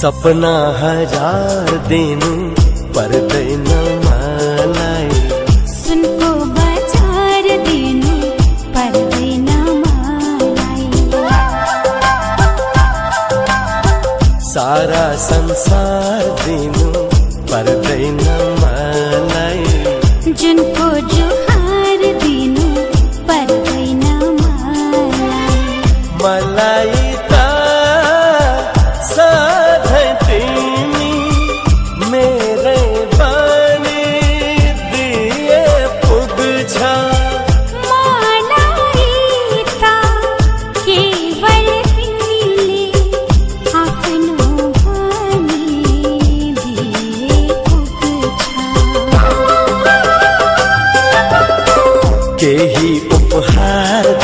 सपना हजार दिनु पर्दैन मलाई सुनको बजार दिनु पर्दैन मलाई सारा संसार दिनु पर्दैन मलाई जुनको जुहार दिनु पर्दैन मलाई मलाई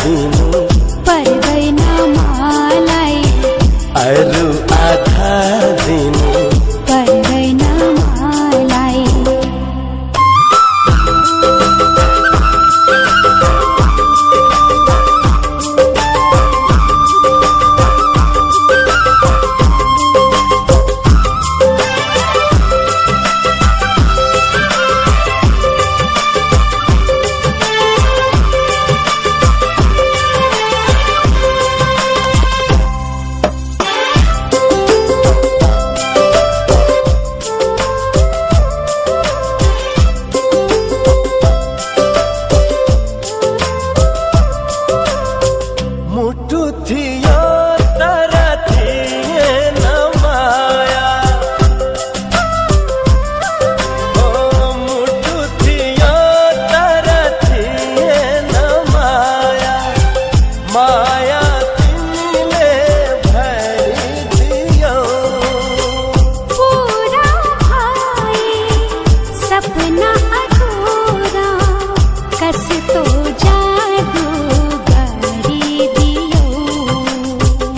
दिनु पर्दैन मलाई। अरू आधार दिनु।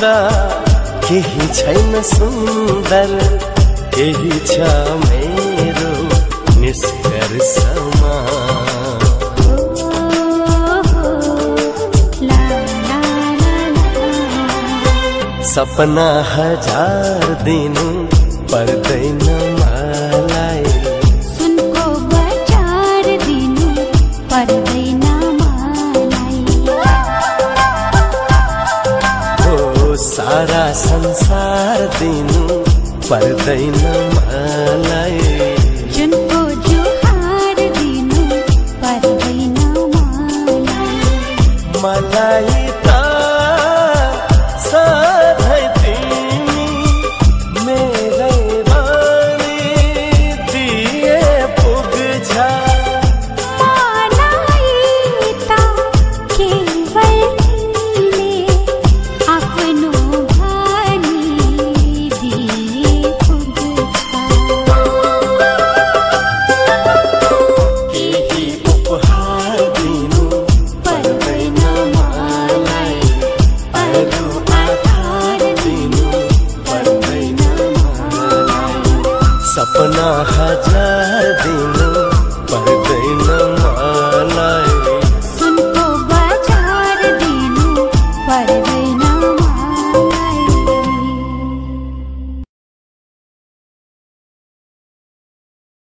भन्दा केही छैन सुन्दर केही छ मेरो निष्कर्षमा सपना हजार दिनु पर्दैन। सारा संसार दिनु पर्दैन मलाई अपना हजार दिन